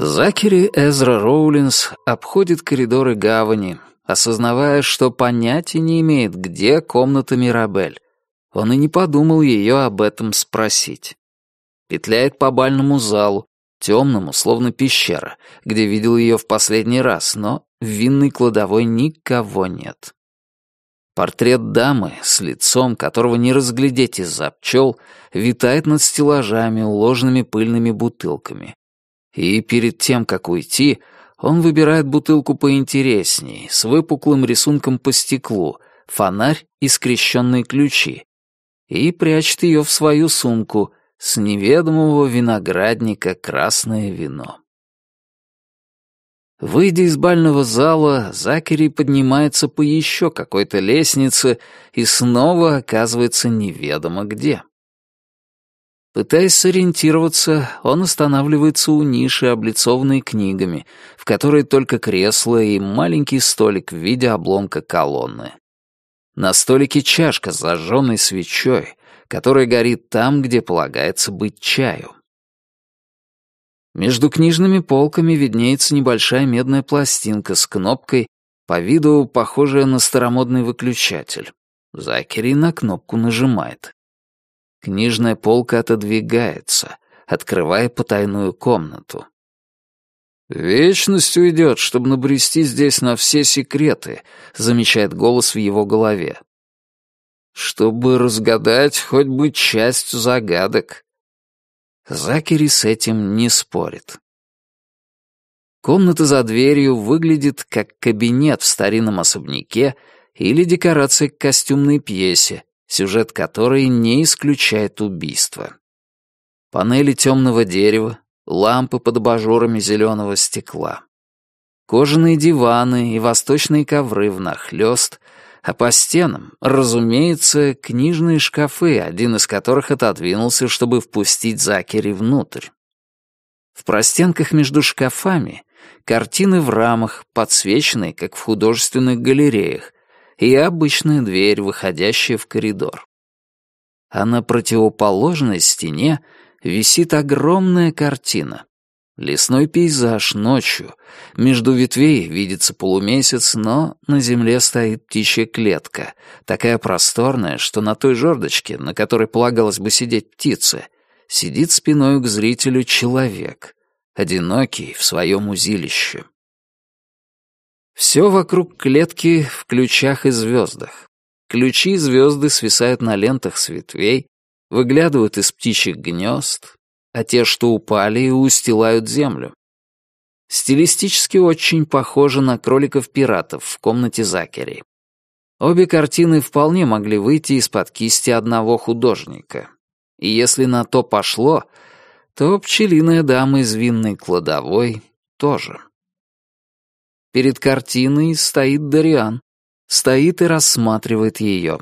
Закери Эзра Роулинс обходит коридоры гавани, осознавая, что понятия не имеет, где комната Мирабель. Он и не подумал ее об этом спросить. Петляет по бальному залу, темному, словно пещера, где видел ее в последний раз, но в винной кладовой никого нет. Портрет дамы с лицом, которого не разглядеть из-за пчел, витает над стеллажами, уложенными пыльными бутылками. И перед тем, как уйти, он выбирает бутылку поинтересней, с выпуклым рисунком по стеклу, фонарь и скрещенные ключи, и прячет ее в свою сумку с неведомого виноградника красное вино. Выйдя из бального зала, Закери поднимается по еще какой-то лестнице и снова оказывается неведомо где. Пытаясь сориентироваться, он останавливается у ниши, облицованной книгами, в которой только кресло и маленький столик в виде обломка колонны. На столике чашка с зажженной свечой, которая горит там, где полагается быть чаю. Между книжными полками виднеется небольшая медная пластинка с кнопкой, по виду похожая на старомодный выключатель. Закери на кнопку нажимает. Книжная полка отодвигается, открывая потайную комнату. «Вечность уйдет, чтобы набрести здесь на все секреты», — замечает голос в его голове. «Чтобы разгадать хоть бы часть загадок». Закери с этим не спорит. Комната за дверью выглядит как кабинет в старинном особняке или декорация к костюмной пьесе, сюжет которой не исключает убийство. Панели темного дерева, лампы под абажурами зеленого стекла. Кожаные диваны и восточные ковры внахлёст, а по стенам, разумеется, книжные шкафы, один из которых отодвинулся, чтобы впустить Закери внутрь. В простенках между шкафами картины в рамах, подсвеченные, как в художественных галереях, и обычная дверь, выходящая в коридор. А на противоположной стене висит огромная картина. Лесной пейзаж ночью. Между ветвей видится полумесяц, но на земле стоит птичья клетка, такая просторная, что на той жердочке, на которой полагалось бы сидеть птица, сидит спиной к зрителю человек, одинокий в своем узилище. Все вокруг клетки в ключах и звездах. Ключи и звезды свисают на лентах с ветвей, выглядывают из птичьих гнезд, а те, что упали, устилают землю. Стилистически очень похоже на кроликов-пиратов в комнате Закери. Обе картины вполне могли выйти из-под кисти одного художника. И если на то пошло, то пчелиная дама из винной кладовой тоже. Перед картиной стоит Дариан. Стоит и рассматривает ее.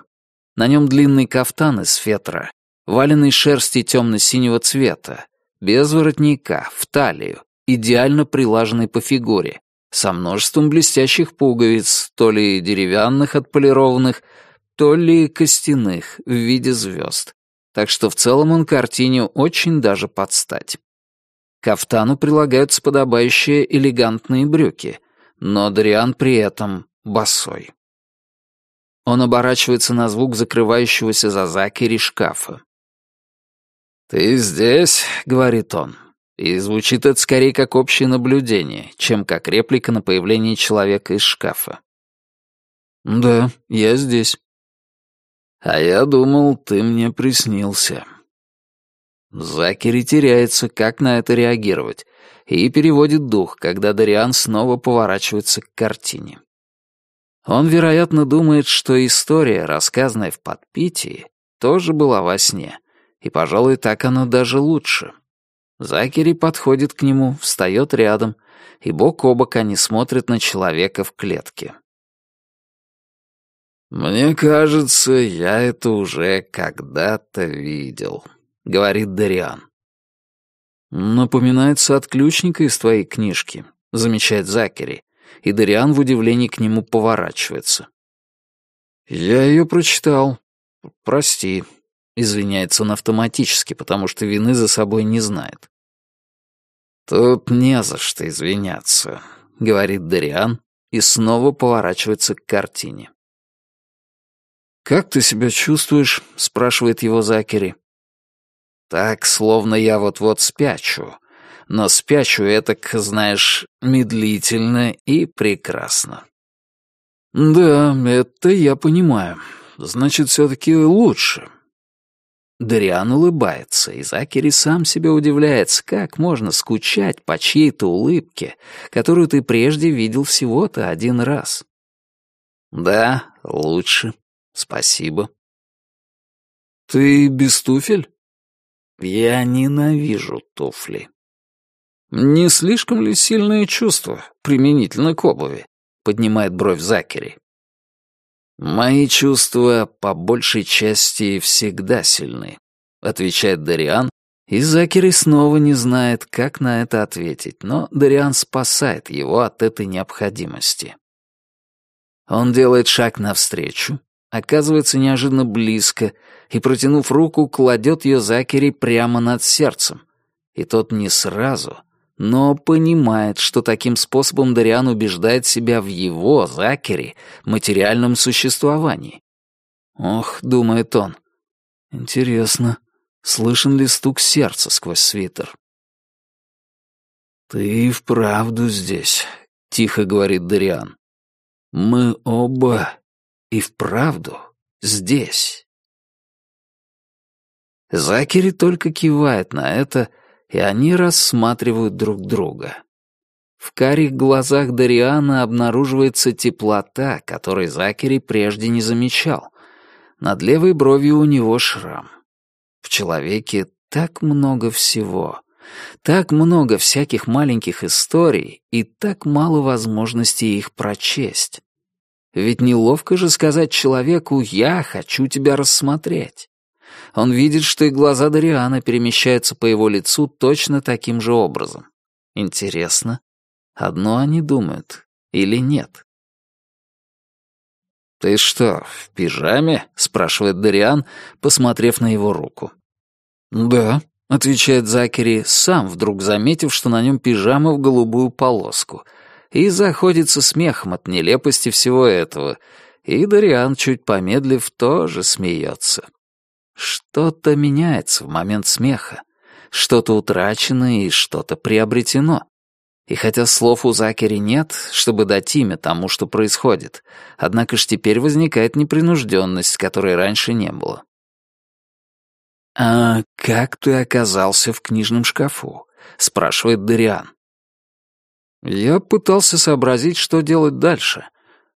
На нем длинный кафтан из фетра, валенный шерсти темно-синего цвета, без воротника, в талию, идеально прилаженный по фигуре, со множеством блестящих пуговиц, то ли деревянных отполированных, то ли костяных в виде звезд. Так что в целом он картине очень даже подстать. К кафтану прилагаются подобающие элегантные брюки, но Дариан при этом босой. Он оборачивается на звук закрывающегося за Закери шкафа. «Ты здесь?» — говорит он. И звучит это скорее как общее наблюдение, чем как реплика на появление человека из шкафа. «Да, я здесь». «А я думал, ты мне приснился». Закери теряется, как на это реагировать, и переводит дух, когда Дариан снова поворачивается к картине. Он, вероятно, думает, что история, рассказанная в подпитии, тоже была во сне, и, пожалуй, так оно даже лучше. Закери подходит к нему, встает рядом, и бок о бок они смотрят на человека в клетке. «Мне кажется, я это уже когда-то видел», — говорит Дариан. «Напоминается от ключника из твоей книжки», — замечает Закери, и Дариан в удивлении к нему поворачивается. «Я ее прочитал. Прости», — извиняется он автоматически, потому что вины за собой не знает. «Тут не за что извиняться», — говорит Дариан и снова поворачивается к картине. «Как ты себя чувствуешь?» — спрашивает его Закери. «Так, словно я вот-вот спячу. Но спячу этак, знаешь, медлительно и прекрасно». «Да, это я понимаю. Значит, все-таки лучше». Дариан улыбается, и Закери сам себе удивляется, как можно скучать по чьей-то улыбке, которую ты прежде видел всего-то один раз. «Да, лучше», «Спасибо». «Ты без туфель?» «Я ненавижу туфли». «Не слишком ли сильные чувства, применительно к обуви?» — поднимает бровь Закери. «Мои чувства, по большей части, всегда сильны», — отвечает Дариан, и Закери снова не знает, как на это ответить, но Дариан спасает его от этой необходимости. Он делает шаг навстречу, оказывается неожиданно близко и, протянув руку, кладет ее Закери прямо над сердцем. И тот не сразу, но понимает, что таким способом Дариан убеждает себя в его, Закери, материальном существовании. «Ох», — думает он, — «интересно, слышен ли стук сердца сквозь свитер?» «Ты вправду здесь», — тихо говорит Дариан. «Мы оба и вправду здесь. Закери только кивает на это, и они рассматривают друг друга. В карих глазах Дариана обнаруживается теплота, которой Закери прежде не замечал. Над левой бровью у него шрам. В человеке так много всего, так много всяких маленьких историй и так мало возможностей их прочесть. Ведь неловко же сказать человеку «я хочу тебя рассмотреть». Он видит, что и глаза Дариана перемещаются по его лицу точно таким же образом. Интересно, одно они думают или нет? «Ты что, в пижаме?» — спрашивает Дариан, посмотрев на его руку. «Да», — отвечает Закери, сам вдруг заметив, что на нем пижама в голубую полоску — и заходится смехом от нелепости всего этого, и Дариан, чуть помедлив, тоже смеется. Что-то меняется в момент смеха, что-то утрачено и что-то приобретено. И хотя слов у Закери нет, чтобы дать имя тому, что происходит, однако ж теперь возникает непринужденность, которой раньше не было. «А как ты оказался в книжном шкафу?» — спрашивает Дариан. Я пытался сообразить, что делать дальше.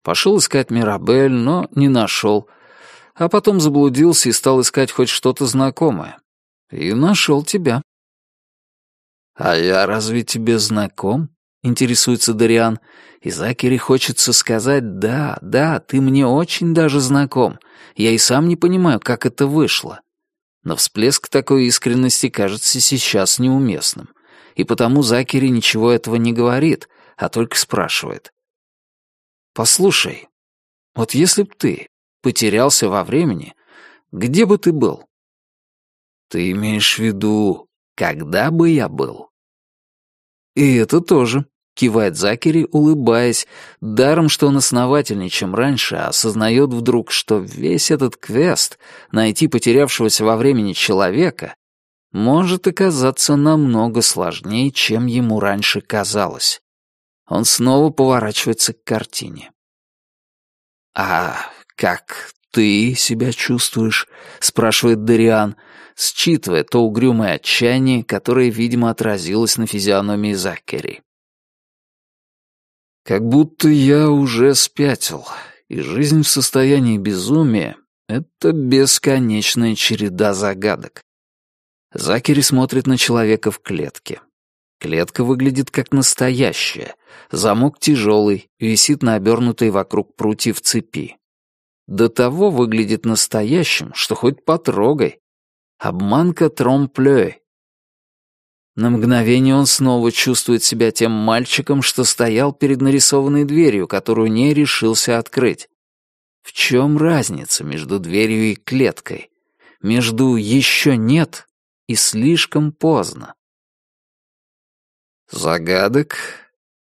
Пошел искать Мирабель, но не нашел. А потом заблудился и стал искать хоть что-то знакомое. И нашел тебя. «А я разве тебе знаком?» — интересуется Дариан. И Закери хочется сказать «Да, да, ты мне очень даже знаком. Я и сам не понимаю, как это вышло». Но всплеск такой искренности кажется сейчас неуместным и потому Закери ничего этого не говорит, а только спрашивает. «Послушай, вот если б ты потерялся во времени, где бы ты был?» «Ты имеешь в виду, когда бы я был?» «И это тоже», — кивает Закери, улыбаясь, даром, что он основательнее, чем раньше, а осознает вдруг, что весь этот квест — найти потерявшегося во времени человека может оказаться намного сложнее, чем ему раньше казалось. Он снова поворачивается к картине. «А как ты себя чувствуешь?» — спрашивает Дариан, считывая то угрюмое отчаяние, которое, видимо, отразилось на физиономии Заккери. «Как будто я уже спятил, и жизнь в состоянии безумия — это бесконечная череда загадок. Закери смотрит на человека в клетке. Клетка выглядит как настоящая. Замок тяжелый, висит на обернутой вокруг прутьев цепи. До того выглядит настоящим, что хоть потрогай. Обманка тромплёй. На мгновение он снова чувствует себя тем мальчиком, что стоял перед нарисованной дверью, которую не решился открыть. В чем разница между дверью и клеткой? Между «еще нет» и слишком поздно. «Загадок?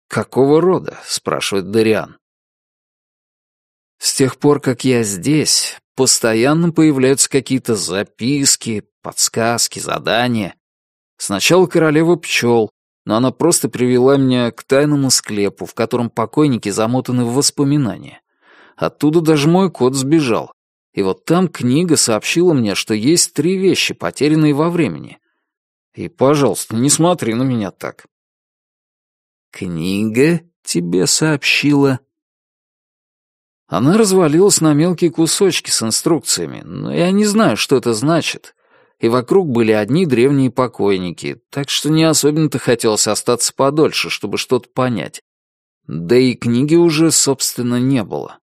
Какого рода?» — спрашивает Дариан. «С тех пор, как я здесь, постоянно появляются какие-то записки, подсказки, задания. Сначала королева пчел, но она просто привела меня к тайному склепу, в котором покойники замотаны в воспоминания. Оттуда даже мой кот сбежал. И вот там книга сообщила мне, что есть три вещи, потерянные во времени. И, пожалуйста, не смотри на меня так. «Книга тебе сообщила?» Она развалилась на мелкие кусочки с инструкциями, но я не знаю, что это значит. И вокруг были одни древние покойники, так что не особенно-то хотелось остаться подольше, чтобы что-то понять. Да и книги уже, собственно, не было.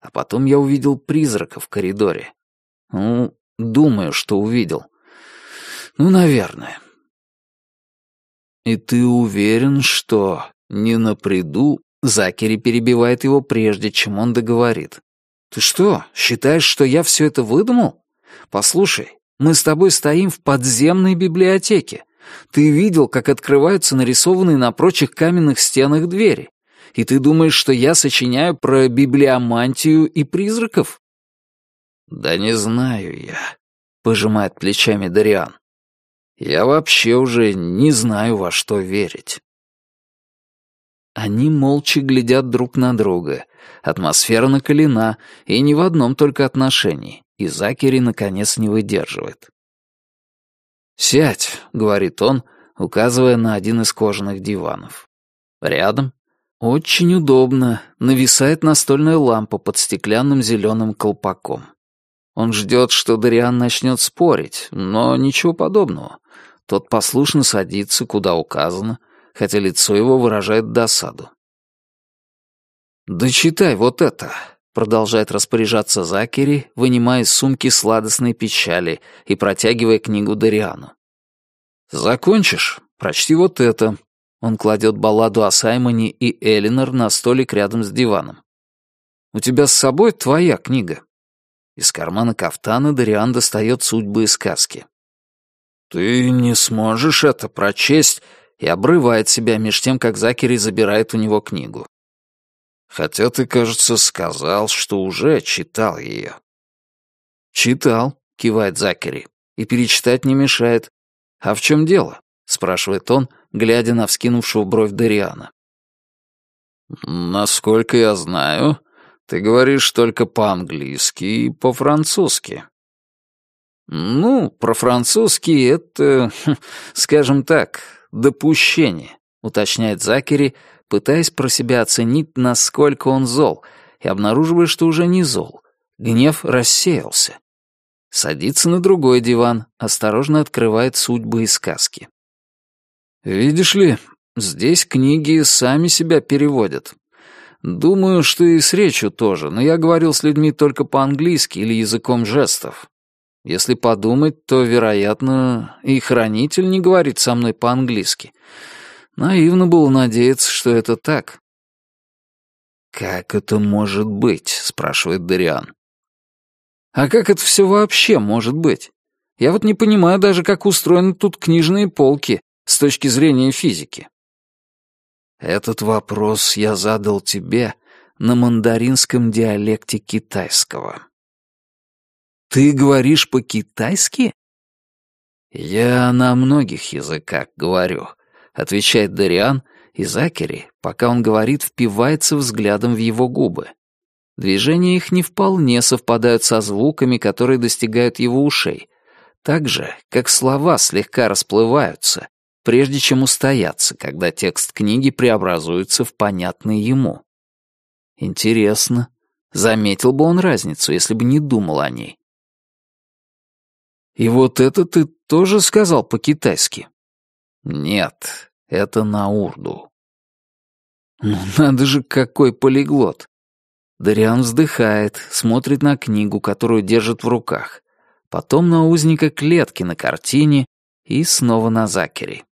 А потом я увидел призрака в коридоре. Ну, думаю, что увидел. Ну, наверное. «И ты уверен, что не наприду?» Закери перебивает его прежде, чем он договорит. «Ты что, считаешь, что я все это выдумал? Послушай, мы с тобой стоим в подземной библиотеке. Ты видел, как открываются нарисованные на прочих каменных стенах двери. И ты думаешь, что я сочиняю про библиомантию и призраков?» «Да не знаю я», — пожимает плечами Дариан. Я вообще уже не знаю, во что верить. Они молча глядят друг на друга. Атмосфера накалена, и не в одном только отношении. И Закери, наконец, не выдерживает. «Сядь», — говорит он, указывая на один из кожаных диванов. Рядом, очень удобно, нависает настольная лампа под стеклянным зеленым колпаком. Он ждет, что Дариан начнет спорить, но ничего подобного. Тот послушно садится, куда указано, хотя лицо его выражает досаду. «Да читай вот это», — продолжает распоряжаться Закери, вынимая из сумки сладостные печали и протягивая книгу Дариану. «Закончишь? Прочти вот это». Он кладет балладу о Саймоне и Элинор на столик рядом с диваном. «У тебя с собой твоя книга?» Из кармана кафтана Дариан достает судьбы и сказки. «Ты не сможешь это прочесть», и обрывает себя меж тем, как Закери забирает у него книгу. «Хотя ты, кажется, сказал, что уже читал ее». «Читал», — кивает Закери, — «и перечитать не мешает. А в чем дело?» — спрашивает он, глядя на вскинувшего бровь Дариана. «Насколько я знаю, ты говоришь только по-английски и по-французски». «Ну, про французский это, хм, скажем так, допущение», — уточняет Закери, пытаясь про себя оценить, насколько он зол, и обнаруживая, что уже не зол. Гнев рассеялся. Садится на другой диван, осторожно открывает судьбы и сказки. «Видишь ли, здесь книги сами себя переводят. Думаю, что и с речью тоже, но я говорил с людьми только по-английски или языком жестов. Если подумать, то, вероятно, и хранитель не говорит со мной по-английски. Наивно было надеяться, что это так. «Как это может быть?» — спрашивает Дариан. «А как это все вообще может быть? Я вот не понимаю даже, как устроены тут книжные полки с точки зрения физики». Этот вопрос я задал тебе на мандаринском диалекте китайского. «Ты говоришь по-китайски?» «Я на многих языках говорю», — отвечает Дариан, и Закери, пока он говорит, впивается взглядом в его губы. Движения их не вполне совпадают со звуками, которые достигают его ушей, так же, как слова слегка расплываются, прежде чем устояться, когда текст книги преобразуется в понятный ему. Интересно, заметил бы он разницу, если бы не думал о ней. И вот это ты тоже сказал по-китайски? Нет, это на урду. Ну надо же, какой полиглот. Дариан вздыхает, смотрит на книгу, которую держит в руках, потом на узника клетки на картине и снова на Закери.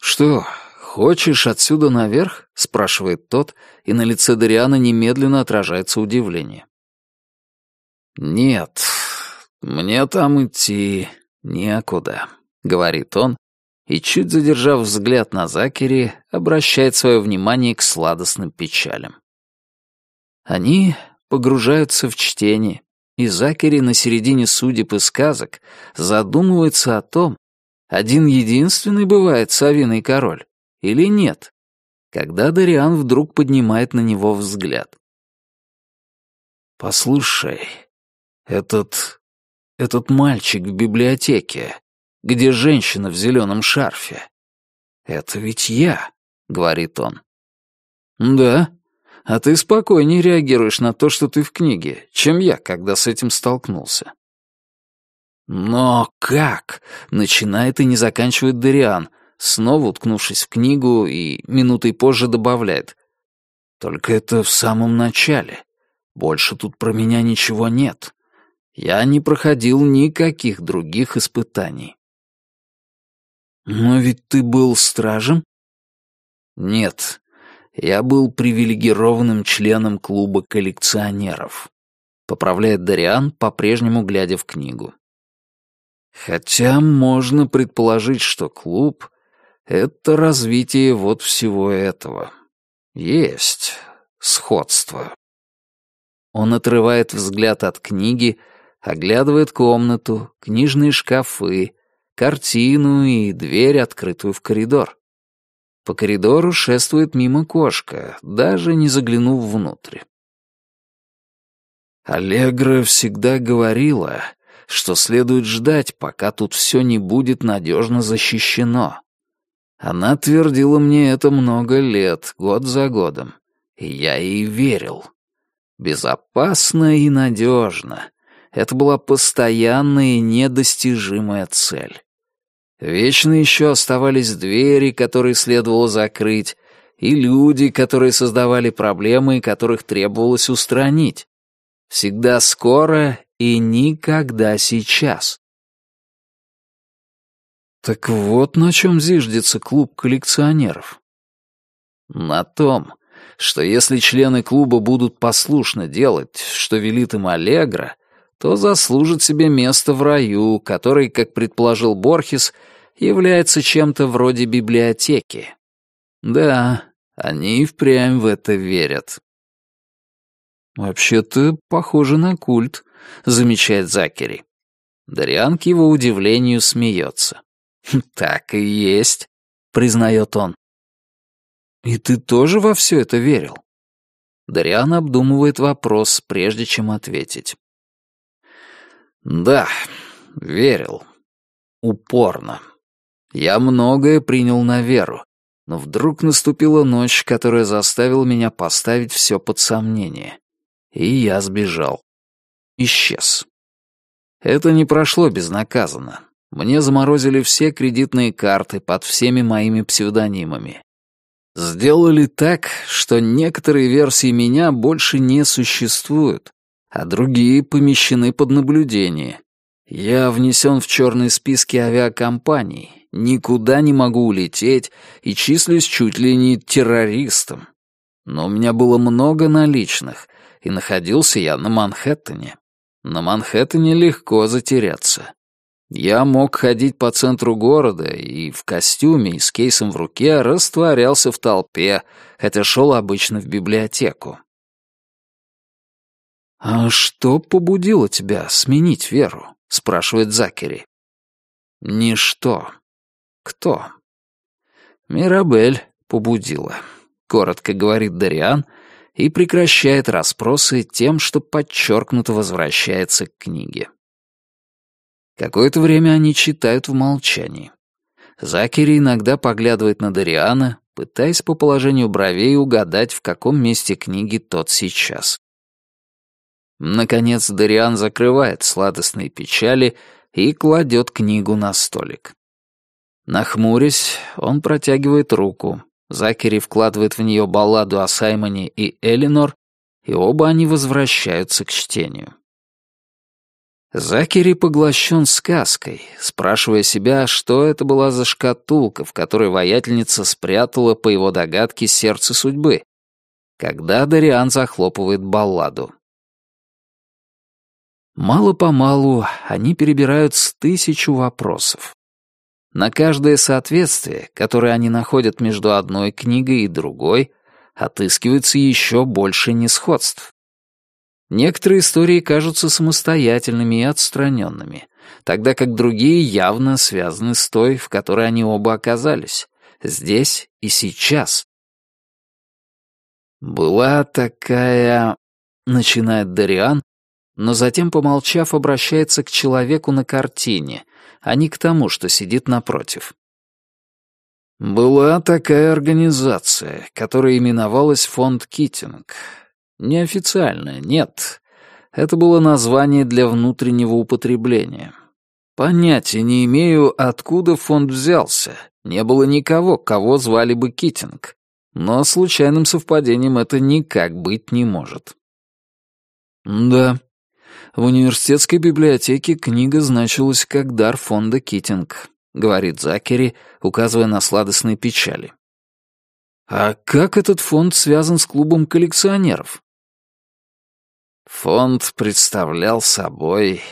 «Что, хочешь отсюда наверх?» — спрашивает тот, и на лице Дариана немедленно отражается удивление. «Нет, «Мне там идти некуда», — говорит он, и, чуть задержав взгляд на Закери, обращает свое внимание к сладостным печалям. Они погружаются в чтение, и Закери на середине судеб и сказок задумывается о том, один единственный бывает совиный король или нет, когда Дариан вдруг поднимает на него взгляд. «Послушай, этот... этот мальчик в библиотеке, где женщина в зеленом шарфе, это ведь я», — говорит он. «Да, а ты спокойнее реагируешь на то, что ты в книге, чем я, когда с этим столкнулся. «Но как?» — начинает и не заканчивает Дариан, снова уткнувшись в книгу и минутой позже добавляет. «Только это в самом начале. Больше тут про меня ничего нет. Я не проходил никаких других испытаний». «Но ведь ты был стражем?» «Нет, я был привилегированным членом клуба коллекционеров. Поправляет Дариан, по-прежнему глядя в книгу. Хотя можно предположить, что клуб — это развитие вот всего этого. Есть сходство. Он отрывает взгляд от книги, оглядывает комнату, книжные шкафы, картину и дверь, открытую в коридор. По коридору шествует мимо кошка, даже не заглянув внутрь. Аллегра всегда говорила, что следует ждать, пока тут все не будет надежно защищено. Она твердила мне это много лет, год за годом, и я ей верил. Безопасно и надежно. Это была постоянная и недостижимая цель. Вечно еще оставались двери, которые следовало закрыть, и люди, которые создавали проблемы которых требовалось устранить. Всегда скоро и никогда сейчас. Так вот на чем зиждется клуб коллекционеров. На том, что если члены клуба будут послушно делать, что велит им Аллегра, то заслужит себе место в раю, который, как предположил Борхес, является чем-то вроде библиотеки. Да, они и впрямь в это верят. «Вообще-то похоже на культ», — замечает Закери. Дариан к его удивлению смеется. «Так и есть», — признает он. «И ты тоже во все это верил?» Дариан обдумывает вопрос, прежде чем ответить. «Да, верил. Упорно. Я многое принял на веру, но вдруг наступила ночь, которая заставила меня поставить все под сомнение. И я сбежал. Исчез. Это не прошло безнаказанно. Мне заморозили все кредитные карты под всеми моими псевдонимами. Сделали так, что некоторые версии меня больше не существуют, а другие помещены под наблюдение. Я внесен в черные списки авиакомпаний, никуда не могу улететь и числюсь чуть ли не террористом. Но у меня было много наличных, и находился я на Манхэттене. На Манхэттене легко затеряться. Я мог ходить по центру города и в костюме и с кейсом в руке растворялся в толпе, хотя шел обычно в библиотеку. «А что побудило тебя сменить веру?» — спрашивает Закери. «Ничто. Кто?» «Мирабель побудила», — коротко говорит Дариан и прекращает расспросы тем, что подчеркнуто возвращается к книге. Какое-то время они читают в молчании. Закери иногда поглядывает на Дариана, пытаясь по положению бровей угадать, в каком месте книги тот сейчас. Наконец Дариан закрывает сладостные печали и кладет книгу на столик. Нахмурясь, он протягивает руку. Закери вкладывает в нее балладу о Саймоне и Элинор, и оба они возвращаются к чтению. Закери поглощен сказкой, спрашивая себя, что это была за шкатулка, в которой воятельница спрятала, по его догадке, сердце судьбы, когда Дариан захлопывает балладу. Мало-помалу они перебирают с тысячу вопросов. На каждое соответствие, которое они находят между одной книгой и другой, отыскивается еще больше несходств. Некоторые истории кажутся самостоятельными и отстраненными, тогда как другие явно связаны с той, в которой они оба оказались, здесь и сейчас. «Была такая...» — начинает Дариан, но затем, помолчав, обращается к человеку на картине, а не к тому, что сидит напротив. Была такая организация, которая именовалась Фонд Китинг. Неофициальная, нет. Это было название для внутреннего употребления. Понятия не имею, откуда фонд взялся. Не было никого, кого звали бы Китинг. Но случайным совпадением это никак быть не может. Да, в университетской библиотеке книга значилась как дар фонда Китинг, говорит Закери, указывая на сладостные печали. А как этот фонд связан с клубом коллекционеров? Фонд представлял собой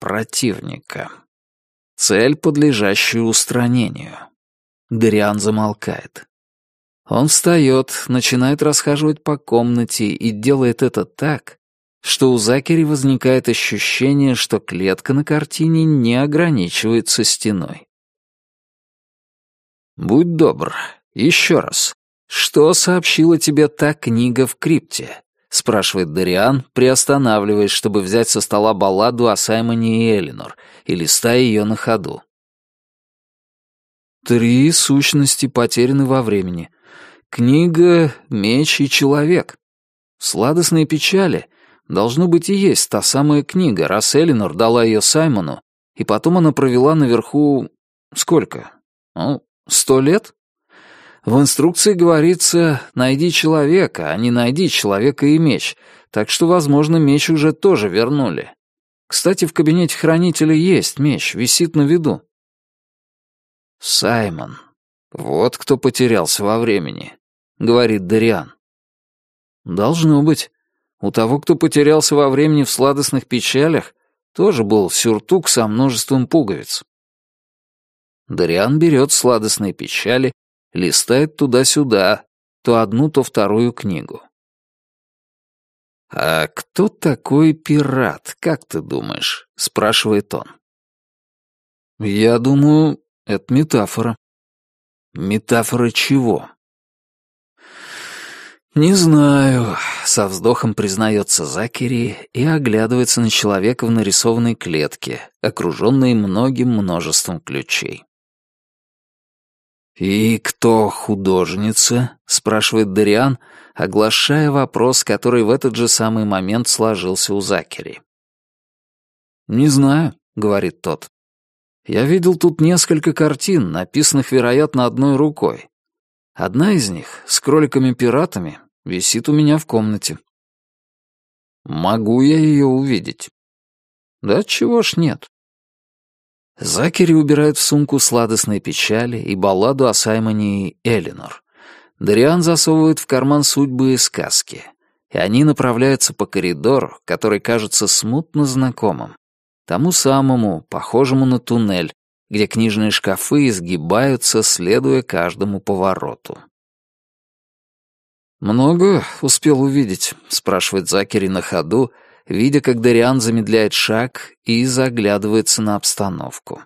противника. Цель, подлежащую устранению. Дариан замолкает. Он встает, начинает расхаживать по комнате и делает это так, что у Закери возникает ощущение, что клетка на картине не ограничивается стеной. «Будь добр, еще раз. Что сообщила тебе та книга в крипте?» — спрашивает Дариан, приостанавливаясь, чтобы взять со стола балладу о Саймоне и Элинор и листая ее на ходу. Три сущности потеряны во времени. Книга, меч и человек. Сладостные печали Должно быть и есть та самая книга, раз Элинор дала ее Саймону, и потом она провела наверху... сколько? Ну, сто лет? В инструкции говорится «найди человека», а не «найди человека и меч», так что, возможно, меч уже тоже вернули. Кстати, в кабинете хранителя есть меч, висит на виду. «Саймон. Вот кто потерялся во времени», — говорит Дариан. «Должно быть. У того, кто потерялся во времени в сладостных печалях, тоже был сюртук со множеством пуговиц. Дариан берет сладостные печали, листает туда-сюда, то одну, то вторую книгу. «А кто такой пират, как ты думаешь?» — спрашивает он. «Я думаю, это метафора». «Метафора чего?» «Не знаю», — со вздохом признается Закери и оглядывается на человека в нарисованной клетке, окруженной многим множеством ключей. «И кто художница?» — спрашивает Дариан, оглашая вопрос, который в этот же самый момент сложился у Закери. «Не знаю», — говорит тот. «Я видел тут несколько картин, написанных, вероятно, одной рукой. Одна из них, с кроликами-пиратами, висит у меня в комнате. Могу я ее увидеть? Да чего ж нет. Закери убирает в сумку сладостные печали и балладу о Саймоне и Элинор. Дариан засовывает в карман судьбы и сказки, и они направляются по коридору, который кажется смутно знакомым, тому самому, похожему на туннель, где книжные шкафы изгибаются, следуя каждому повороту. «Много успел увидеть?» — спрашивает Закери на ходу, видя, как Дариан замедляет шаг и заглядывается на обстановку.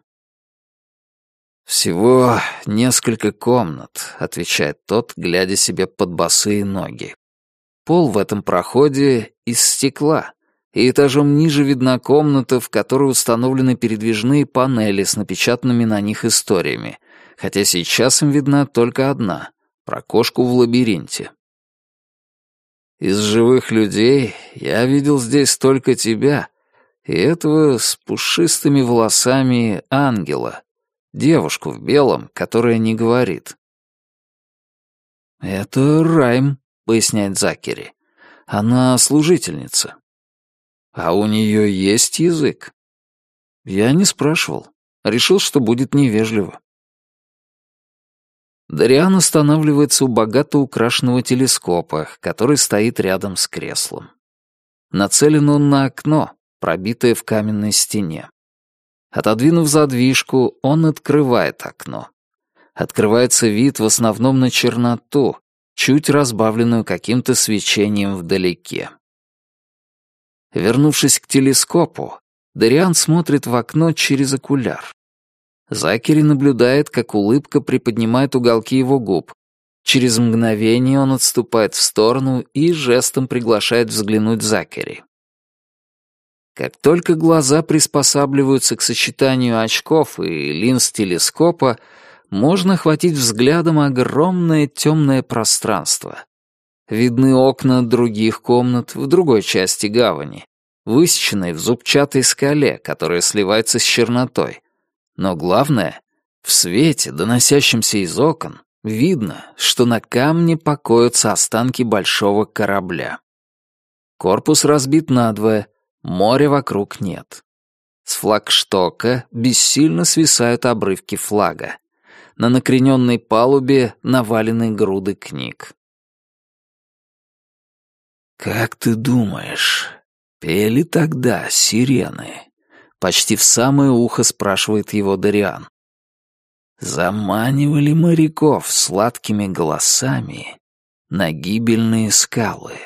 «Всего несколько комнат», — отвечает тот, глядя себе под босые ноги. Пол в этом проходе из стекла, и этажом ниже видна комната, в которой установлены передвижные панели с напечатанными на них историями, хотя сейчас им видна только одна — про кошку в лабиринте. Из живых людей я видел здесь только тебя и этого с пушистыми волосами ангела, девушку в белом, которая не говорит. «Это Райм», — поясняет Закери. «Она служительница. А у нее есть язык. Я не спрашивал. Решил, что будет невежливо. Дариан останавливается у богато украшенного телескопа, который стоит рядом с креслом. Нацелен он на окно, пробитое в каменной стене. Отодвинув задвижку, он открывает окно. Открывается вид в основном на черноту, чуть разбавленную каким-то свечением вдалеке. Вернувшись к телескопу, Дариан смотрит в окно через окуляр. Закери наблюдает, как улыбка приподнимает уголки его губ. Через мгновение он отступает в сторону и жестом приглашает взглянуть Закери. Как только глаза приспосабливаются к сочетанию очков и линз телескопа, можно охватить взглядом огромное темное пространство. Видны окна других комнат в другой части гавани, высеченной в зубчатой скале, которая сливается с чернотой. Но главное, в свете, доносящемся из окон, видно, что на камне покоятся останки большого корабля. Корпус разбит надвое, Моря вокруг нет. С флагштока бессильно свисают обрывки флага. На накрененной палубе навалены груды книг. «Как ты думаешь, пели тогда сирены?» Почти в самое ухо спрашивает его Дариан. Заманивали моряков сладкими голосами на гибельные скалы.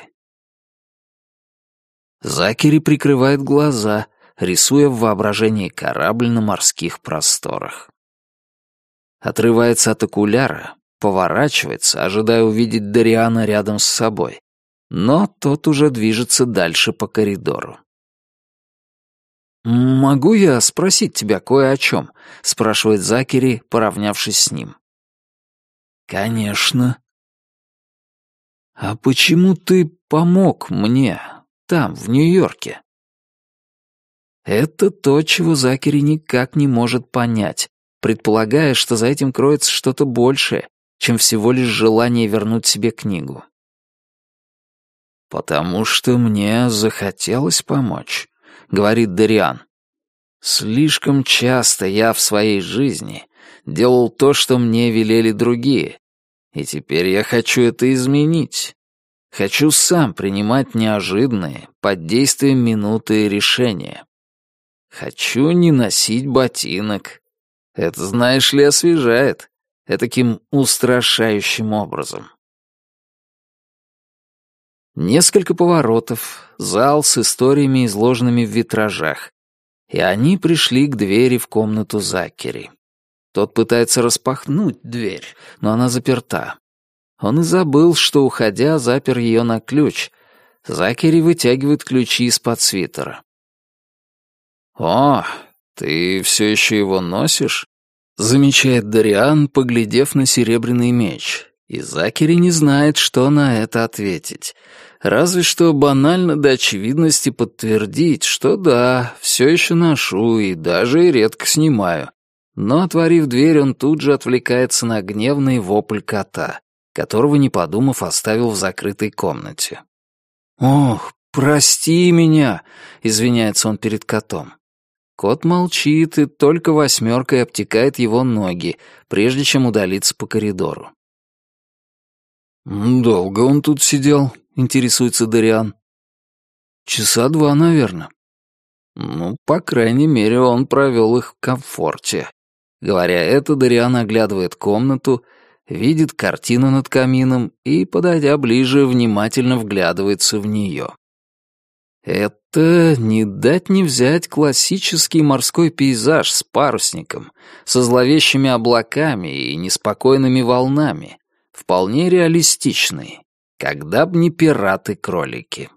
Закери прикрывает глаза, рисуя в воображении корабль на морских просторах. Отрывается от окуляра, поворачивается, ожидая увидеть Дариана рядом с собой, но тот уже движется дальше по коридору. «Могу я спросить тебя кое о чем?» — спрашивает Закери, поравнявшись с ним. «Конечно». «А почему ты помог мне там, в Нью-Йорке. Это то, чего Закери никак не может понять, предполагая, что за этим кроется что-то большее, чем всего лишь желание вернуть себе книгу. «Потому что мне захотелось помочь», — говорит Дариан. «Слишком часто я в своей жизни делал то, что мне велели другие, и теперь я хочу это изменить. Хочу сам принимать неожиданные, под действием минуты решения. Хочу не носить ботинок. Это, знаешь ли, освежает. Этаким устрашающим образом. Несколько поворотов, зал с историями, изложенными в витражах. И они пришли к двери в комнату Закери. Тот пытается распахнуть дверь, но она заперта. Он и забыл, что, уходя, запер ее на ключ. Закери вытягивает ключи из-под свитера. «О, ты все еще его носишь?» — замечает Дариан, поглядев на серебряный меч. И Закери не знает, что на это ответить. Разве что банально до очевидности подтвердить, что да, все еще ношу и даже редко снимаю. Но, отворив дверь, он тут же отвлекается на гневный вопль кота которого, не подумав, оставил в закрытой комнате. «Ох, прости меня!» — извиняется он перед котом. Кот молчит и только восьмеркой обтекает его ноги, прежде чем удалиться по коридору. «Долго он тут сидел?» — интересуется Дариан. «Часа два, наверное». Ну, по крайней мере, он провел их в комфорте. Говоря это, Дариан оглядывает комнату видит картину над камином и, подойдя ближе, внимательно вглядывается в нее. Это не дать не взять классический морской пейзаж с парусником, со зловещими облаками и неспокойными волнами, вполне реалистичный, когда б не пираты-кролики.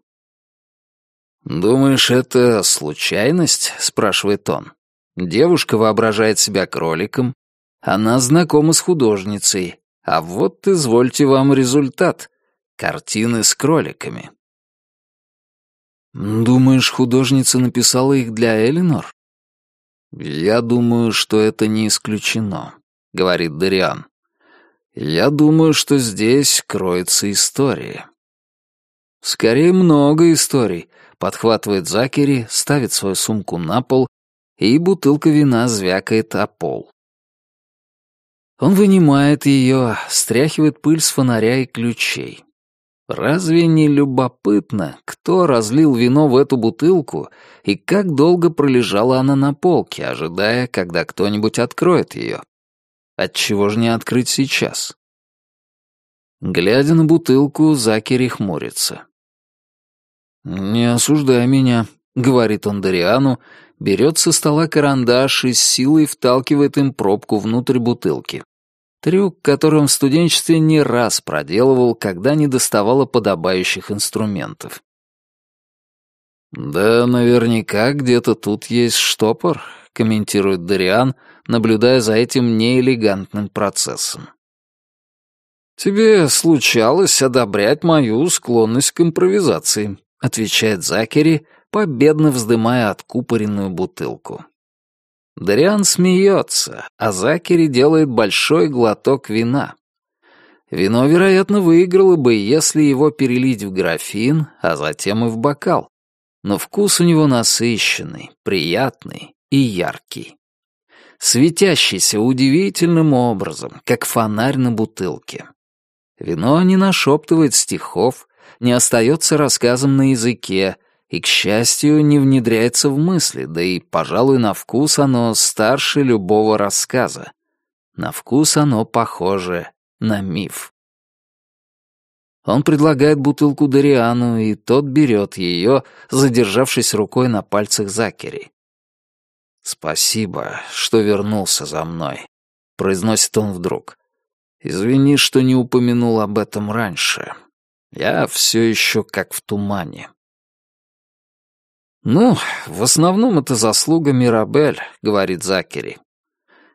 «Думаешь, это случайность?» — спрашивает он. Девушка воображает себя кроликом, она знакома с художницей, а вот, извольте вам результат. Картины с кроликами. Думаешь, художница написала их для Элинор? Я думаю, что это не исключено, говорит Дариан. Я думаю, что здесь кроется история. Скорее много историй, подхватывает Закери, ставит свою сумку на пол, и бутылка вина звякает о пол. Он вынимает ее, стряхивает пыль с фонаря и ключей. Разве не любопытно, кто разлил вино в эту бутылку и как долго пролежала она на полке, ожидая, когда кто-нибудь откроет ее? Отчего же не открыть сейчас? Глядя на бутылку, Закери хмурится. «Не осуждай меня», — говорит он Дариану, берет со стола карандаш и с силой вталкивает им пробку внутрь бутылки. Трюк, который он в студенчестве не раз проделывал, когда не доставало подобающих инструментов. «Да наверняка где-то тут есть штопор», — комментирует Дариан, наблюдая за этим неэлегантным процессом. «Тебе случалось одобрять мою склонность к импровизации», — отвечает Закери, победно вздымая откупоренную бутылку. Дариан смеется, а Закери делает большой глоток вина. Вино, вероятно, выиграло бы, если его перелить в графин, а затем и в бокал. Но вкус у него насыщенный, приятный и яркий. Светящийся удивительным образом, как фонарь на бутылке. Вино не нашептывает стихов, не остается рассказом на языке, и, к счастью, не внедряется в мысли, да и, пожалуй, на вкус оно старше любого рассказа. На вкус оно похоже на миф. Он предлагает бутылку Дариану, и тот берет ее, задержавшись рукой на пальцах Закери. «Спасибо, что вернулся за мной», — произносит он вдруг. «Извини, что не упомянул об этом раньше. Я все еще как в тумане». «Ну, в основном это заслуга Мирабель», — говорит Закери.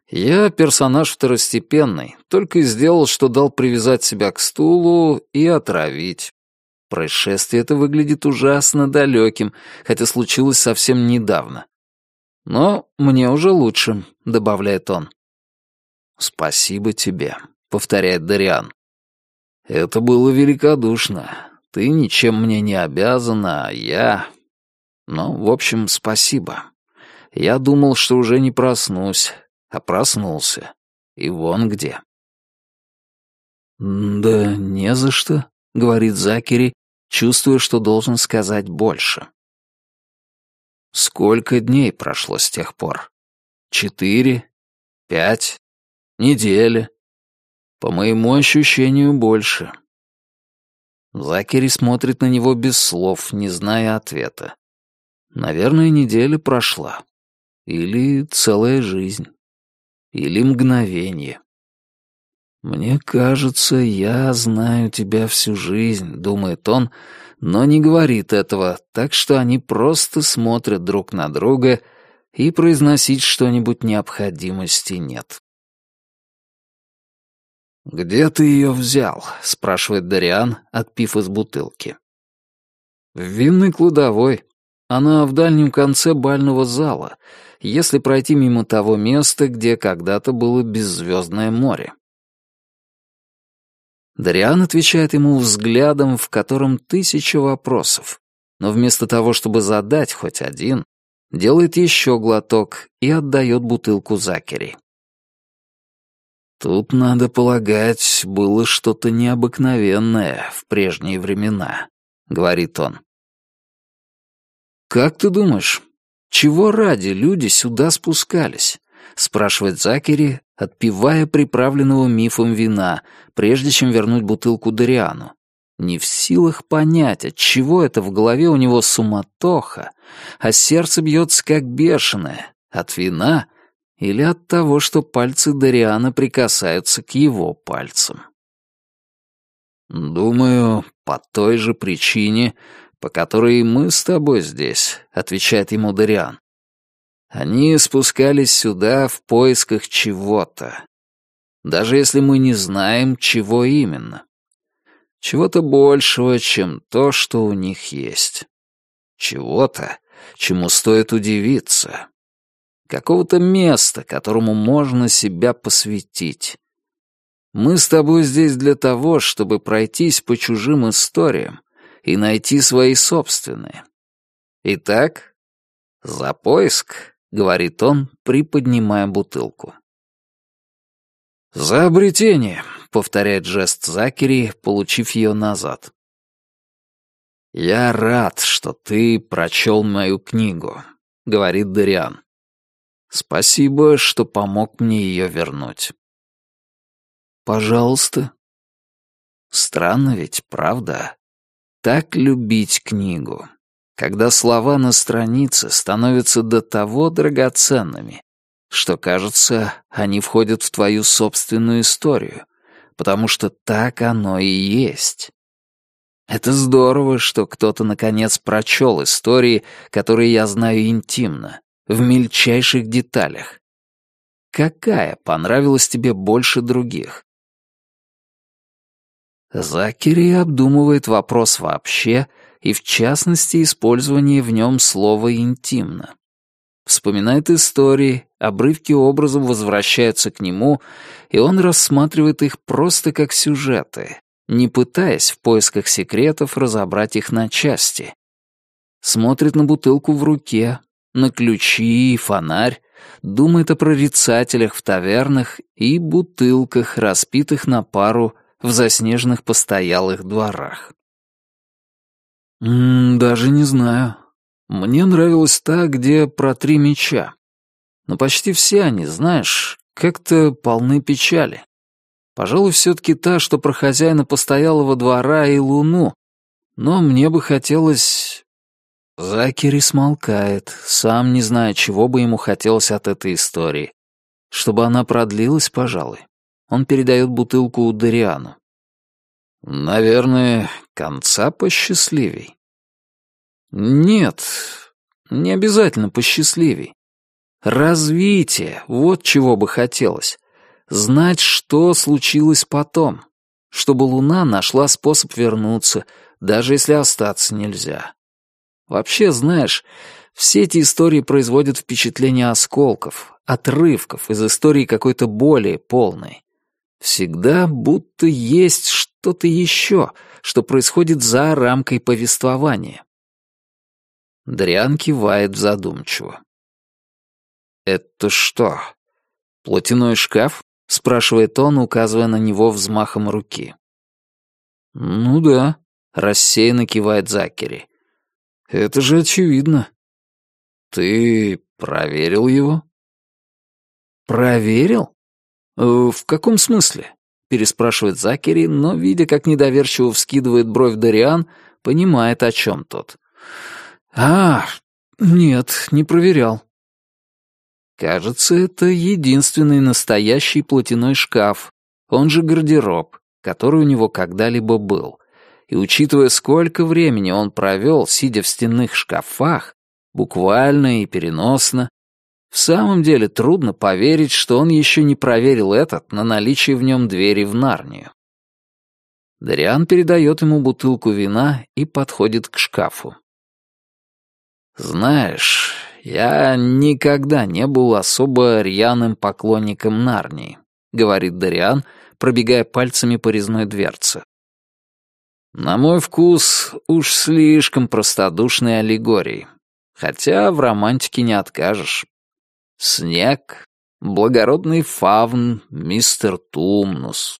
«Я персонаж второстепенный, только и сделал, что дал привязать себя к стулу и отравить. Происшествие это выглядит ужасно далеким, хотя случилось совсем недавно. Но мне уже лучше», — добавляет он. «Спасибо тебе», — повторяет Дариан. «Это было великодушно. Ты ничем мне не обязана, а я ну, в общем, спасибо. Я думал, что уже не проснусь, а проснулся. И вон где. «Да не за что», — говорит Закери, чувствуя, что должен сказать больше. Сколько дней прошло с тех пор? Четыре? Пять? Недели? По моему ощущению, больше. Закери смотрит на него без слов, не зная ответа. Наверное, неделя прошла. Или целая жизнь. Или мгновение. «Мне кажется, я знаю тебя всю жизнь», — думает он, но не говорит этого, так что они просто смотрят друг на друга, и произносить что-нибудь необходимости нет. «Где ты ее взял?» — спрашивает Дариан, отпив из бутылки. «В винной кладовой», она в дальнем конце бального зала, если пройти мимо того места, где когда-то было беззвездное море. Дариан отвечает ему взглядом, в котором тысяча вопросов, но вместо того, чтобы задать хоть один, делает еще глоток и отдает бутылку Закери. Тут, надо полагать, было что-то необыкновенное в прежние времена, говорит он. «Как ты думаешь, чего ради люди сюда спускались?» — спрашивает Закери, отпивая приправленного мифом вина, прежде чем вернуть бутылку Дариану. Не в силах понять, от чего это в голове у него суматоха, а сердце бьется как бешеное, от вина или от того, что пальцы Дариана прикасаются к его пальцам. «Думаю, по той же причине, по которой мы с тобой здесь», — отвечает ему Дариан. Они спускались сюда в поисках чего-то. Даже если мы не знаем, чего именно. Чего-то большего, чем то, что у них есть. Чего-то, чему стоит удивиться. Какого-то места, которому можно себя посвятить. Мы с тобой здесь для того, чтобы пройтись по чужим историям, и найти свои собственные. Итак, за поиск, говорит он, приподнимая бутылку. «За обретение», — повторяет жест Закери, получив ее назад. «Я рад, что ты прочел мою книгу», — говорит Дариан. «Спасибо, что помог мне ее вернуть». «Пожалуйста». Странно ведь, правда? Так любить книгу, когда слова на странице становятся до того драгоценными, что, кажется, они входят в твою собственную историю, потому что так оно и есть. Это здорово, что кто-то наконец прочел истории, которые я знаю интимно, в мельчайших деталях. Какая понравилась тебе больше других? Закери обдумывает вопрос вообще, и в частности использование в нем слова «интимно». Вспоминает истории, обрывки образом возвращаются к нему, и он рассматривает их просто как сюжеты, не пытаясь в поисках секретов разобрать их на части. Смотрит на бутылку в руке, на ключи и фонарь, думает о прорицателях в тавернах и бутылках, распитых на пару в заснеженных постоялых дворах. Даже не знаю. Мне нравилась та, где про три меча. Но почти все они, знаешь, как-то полны печали. Пожалуй, все-таки та, что про хозяина постоялого двора и луну. Но мне бы хотелось... Закери смолкает, сам не зная, чего бы ему хотелось от этой истории. Чтобы она продлилась, пожалуй. Он передает бутылку Дариану. Наверное, конца посчастливей. Нет, не обязательно посчастливей. Развитие, вот чего бы хотелось. Знать, что случилось потом. Чтобы Луна нашла способ вернуться, даже если остаться нельзя. Вообще, знаешь, все эти истории производят впечатление осколков, отрывков из истории какой-то более полной. Всегда будто есть что-то еще, что происходит за рамкой повествования. Дриан кивает задумчиво. «Это что, платяной шкаф?» — спрашивает он, указывая на него взмахом руки. «Ну да», — рассеянно кивает Закери. «Это же очевидно». «Ты проверил его?» «Проверил? Э, в каком смысле?» — переспрашивает Закери, но, видя, как недоверчиво вскидывает бровь Дариан, понимает, о чем тот. «А, нет, не проверял. Кажется, это единственный настоящий платяной шкаф, он же гардероб, который у него когда-либо был. И учитывая, сколько времени он провел, сидя в стенных шкафах, буквально и переносно, в самом деле трудно поверить, что он еще не проверил этот на наличие в нем двери в Нарнию. Дариан передает ему бутылку вина и подходит к шкафу. «Знаешь, «Я никогда не был особо рьяным поклонником Нарнии», — говорит Дариан, пробегая пальцами по резной дверце. «На мой вкус, уж слишком простодушные аллегории. Хотя в романтике не откажешь. Снег, благородный фавн, мистер Тумнус».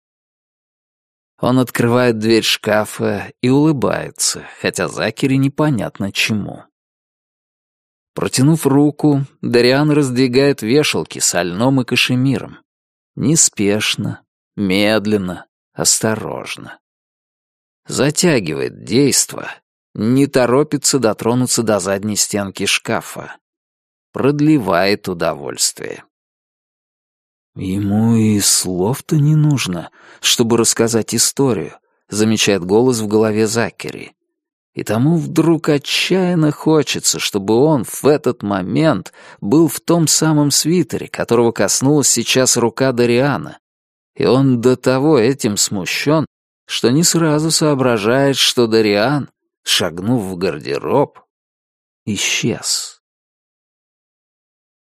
Он открывает дверь шкафа и улыбается, хотя Закери непонятно чему. Протянув руку, Дариан раздвигает вешалки с льном и кашемиром. Неспешно, медленно, осторожно. Затягивает действо, не торопится дотронуться до задней стенки шкафа. Продлевает удовольствие. Ему и слов-то не нужно, чтобы рассказать историю, замечает голос в голове Закери. И тому вдруг отчаянно хочется, чтобы он в этот момент был в том самом свитере, которого коснулась сейчас рука Дариана. И он до того этим смущен, что не сразу соображает, что Дариан, шагнув в гардероб, исчез.